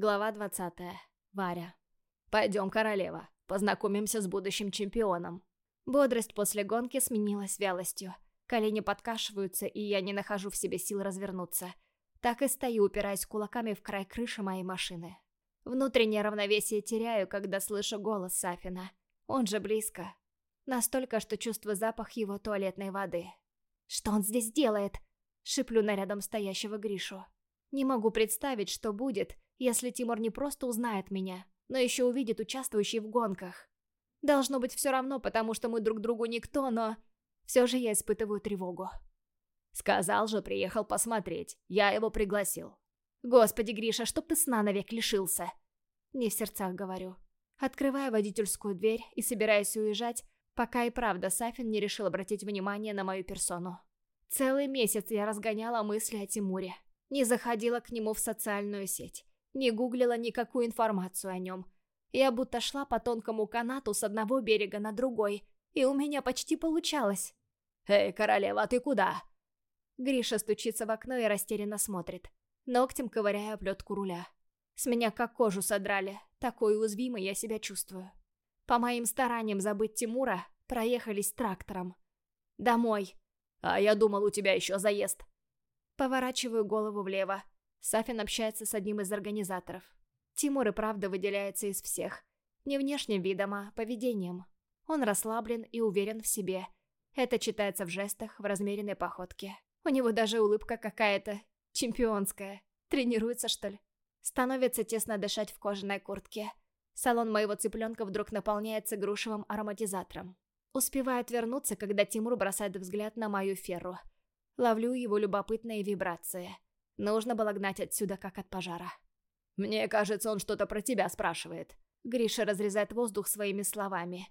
Глава 20. Варя. «Пойдем, королева, познакомимся с будущим чемпионом». Бодрость после гонки сменилась вялостью. Колени подкашиваются, и я не нахожу в себе сил развернуться. Так и стою, упираясь кулаками в край крыши моей машины. Внутреннее равновесие теряю, когда слышу голос Сафина. Он же близко. Настолько, что чувствую запах его туалетной воды. «Что он здесь делает?» Шиплю на рядом стоящего Гришу. Не могу представить, что будет, если Тимур не просто узнает меня, но еще увидит участвующий в гонках. Должно быть все равно, потому что мы друг другу никто, но... Все же я испытываю тревогу. Сказал же, приехал посмотреть. Я его пригласил. Господи, Гриша, чтоб ты сна навек лишился. Не в сердцах говорю. Открываю водительскую дверь и собираюсь уезжать, пока и правда Сафин не решил обратить внимание на мою персону. Целый месяц я разгоняла мысли о Тимуре. Не заходила к нему в социальную сеть. Не гуглила никакую информацию о нем. Я будто шла по тонкому канату с одного берега на другой, и у меня почти получалось. «Эй, королева, ты куда?» Гриша стучится в окно и растерянно смотрит. Ногтем ковыряя оплетку руля. С меня как кожу содрали, такой уязвимой я себя чувствую. По моим стараниям забыть Тимура, проехались трактором. Домой. А я думал, у тебя еще заезд. Поворачиваю голову влево. Сафин общается с одним из организаторов. Тимур и правда выделяется из всех. Не внешним видом, а поведением. Он расслаблен и уверен в себе. Это читается в жестах, в размеренной походке. У него даже улыбка какая-то чемпионская. Тренируется, что ли? Становится тесно дышать в кожаной куртке. Салон моего цыпленка вдруг наполняется грушевым ароматизатором. Успеваю отвернуться, когда Тимур бросает взгляд на мою ферру. Ловлю его любопытные вибрации. Нужно было гнать отсюда, как от пожара. «Мне кажется, он что-то про тебя спрашивает». Гриша разрезает воздух своими словами.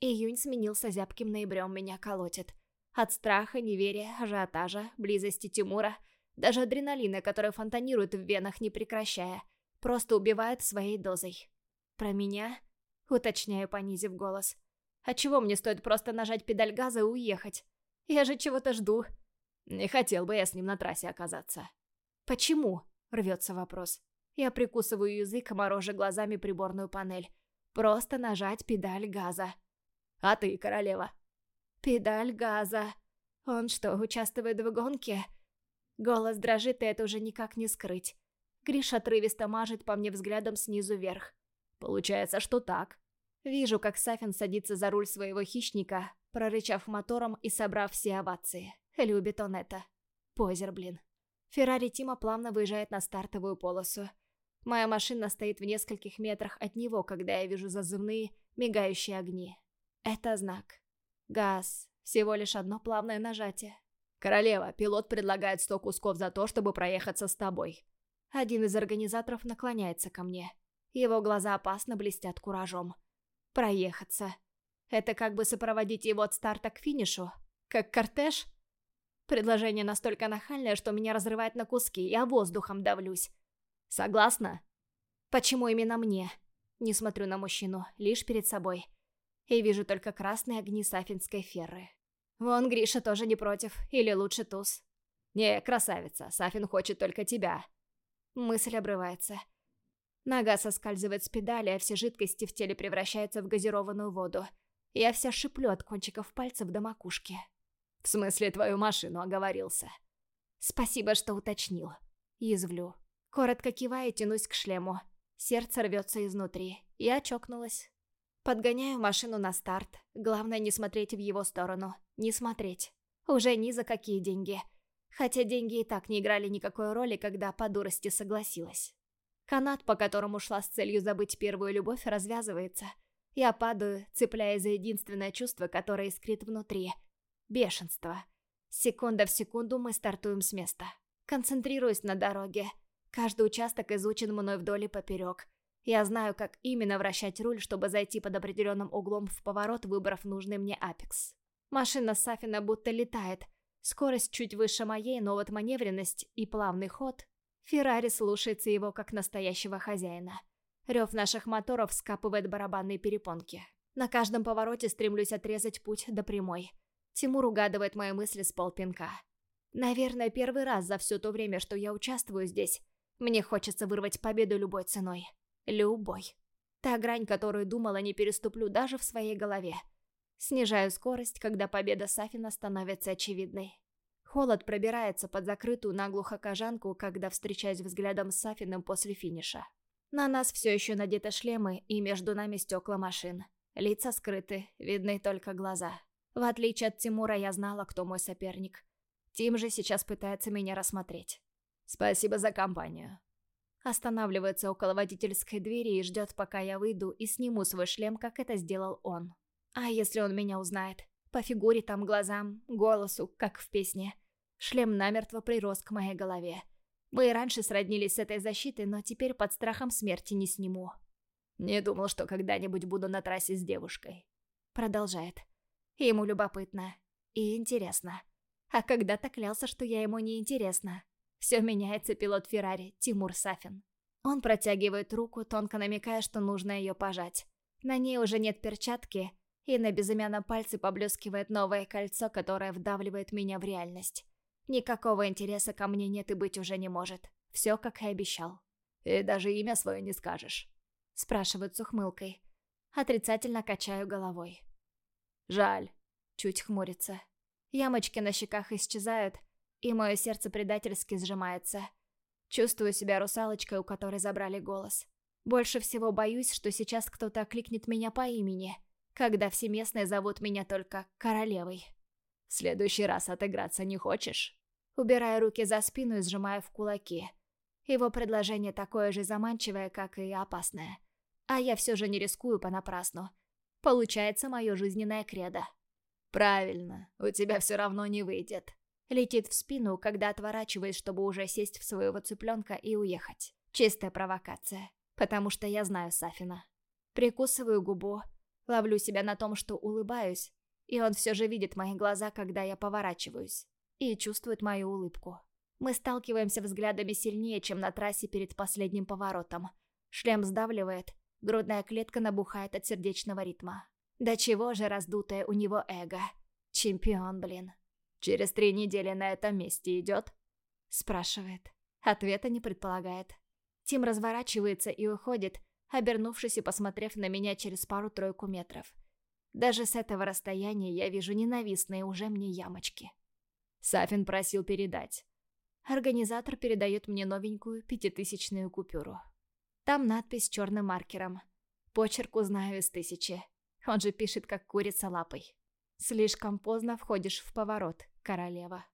Июнь сменился зябким ноябрем, меня колотит. От страха, неверия, ажиотажа, близости Тимура, даже адреналина, который фонтанирует в венах, не прекращая, просто убивает своей дозой. Про меня? Уточняю, понизив голос. А чего мне стоит просто нажать педаль газа и уехать? Я же чего-то жду. Не хотел бы я с ним на трассе оказаться. «Почему?» — рвется вопрос. Я прикусываю язык, морожа глазами приборную панель. Просто нажать педаль газа. «А ты, королева?» «Педаль газа. Он что, участвует в гонке?» Голос дрожит, и это уже никак не скрыть. Гриш отрывисто мажет по мне взглядом снизу вверх. «Получается, что так». Вижу, как Сафин садится за руль своего хищника, прорычав мотором и собрав все овации. Любит он это. Позер, блин. Феррари Тима плавно выезжает на стартовую полосу. Моя машина стоит в нескольких метрах от него, когда я вижу зазывные, мигающие огни. Это знак. Газ. Всего лишь одно плавное нажатие. «Королева, пилот предлагает сто кусков за то, чтобы проехаться с тобой». Один из организаторов наклоняется ко мне. Его глаза опасно блестят куражом. «Проехаться. Это как бы сопроводить его от старта к финишу? Как кортеж?» Предложение настолько нахальное, что меня разрывает на куски, я воздухом давлюсь. Согласна? Почему именно мне? Не смотрю на мужчину, лишь перед собой. И вижу только красные огни сафинской ферры. Вон Гриша тоже не против, или лучше туз. Не, красавица, Сафин хочет только тебя. Мысль обрывается. Нога соскальзывает с педали, а все жидкости в теле превращаются в газированную воду. Я вся шиплю от кончиков пальцев до макушки. В смысле, твою машину оговорился. Спасибо, что уточнил. Язвлю. Коротко кивая, тянусь к шлему. Сердце рвется изнутри. Я чокнулась. Подгоняю машину на старт. Главное не смотреть в его сторону. Не смотреть. Уже ни за какие деньги. Хотя деньги и так не играли никакой роли, когда по дурости согласилась. Канат, по которому шла с целью забыть первую любовь, развязывается. Я падаю, цепляясь за единственное чувство, которое искрит внутри — Бешенство. Секунда в секунду мы стартуем с места. Концентрируюсь на дороге. Каждый участок изучен мной вдоль и поперек. Я знаю, как именно вращать руль, чтобы зайти под определенным углом в поворот, выбрав нужный мне апекс. Машина Сафина будто летает. Скорость чуть выше моей, но вот маневренность и плавный ход... Феррари слушается его как настоящего хозяина. Рев наших моторов скапывает барабанные перепонки. На каждом повороте стремлюсь отрезать путь до прямой. Тимур угадывает мои мысли с полпинка. Наверное, первый раз за все то время, что я участвую здесь, Мне хочется вырвать победу любой ценой. Любой. Та грань, которую думала, не переступлю даже в своей голове. Снижаю скорость, когда победа Сафина становится очевидной. Холод пробирается под закрытую наглухо кожанку, когда встречаюсь взглядом с Сафиным после финиша. На нас все еще надеты шлемы, и между нами стекла машин. Лица скрыты, видны только глаза. В отличие от Тимура, я знала, кто мой соперник. Тим же сейчас пытается меня рассмотреть. «Спасибо за компанию», Останавливается около водительской двери и ждет, пока я выйду и сниму свой шлем, как это сделал он. А если он меня узнает? По фигуре там, глазам, голосу, как в песне. Шлем намертво прирос к моей голове. Мы и раньше сроднились с этой защитой, но теперь под страхом смерти не сниму. «Не думал, что когда-нибудь буду на трассе с девушкой». Продолжает. Ему любопытно. И интересно. А когда-то клялся, что я ему не интересна. Все меняется, пилот Феррари, Тимур Сафин. Он протягивает руку, тонко намекая, что нужно ее пожать. На ней уже нет перчатки, и на безымянном пальце поблескивает новое кольцо, которое вдавливает меня в реальность. Никакого интереса ко мне нет и быть уже не может. Все, как и обещал. «И даже имя свое не скажешь?» Спрашивает с ухмылкой. Отрицательно качаю головой. «Жаль». Чуть хмурится. Ямочки на щеках исчезают, и мое сердце предательски сжимается. Чувствую себя русалочкой, у которой забрали голос. Больше всего боюсь, что сейчас кто-то окликнет меня по имени, когда все местные зовут меня только королевой. В следующий раз отыграться не хочешь? Убирая руки за спину и сжимая в кулаки. Его предложение такое же заманчивое, как и опасное. А я все же не рискую понапрасну. Получается мое жизненное кредо. Правильно, у тебя все равно не выйдет. Летит в спину, когда отворачиваюсь, чтобы уже сесть в своего цыпленка и уехать. Чистая провокация. Потому что я знаю Сафина. Прикусываю губу, ловлю себя на том, что улыбаюсь, и он все же видит мои глаза, когда я поворачиваюсь, и чувствует мою улыбку. Мы сталкиваемся взглядами сильнее, чем на трассе перед последним поворотом. Шлем сдавливает, грудная клетка набухает от сердечного ритма. Да чего же раздутое у него эго. Чемпион, блин. «Через три недели на этом месте идет?» Спрашивает. Ответа не предполагает. Тим разворачивается и уходит, обернувшись и посмотрев на меня через пару-тройку метров. Даже с этого расстояния я вижу ненавистные уже мне ямочки. Сафин просил передать. Организатор передает мне новенькую пятитысячную купюру. Там надпись черным маркером. Почерк узнаю из тысячи. Он же пишет, как курица лапой. Слишком поздно входишь в поворот, королева.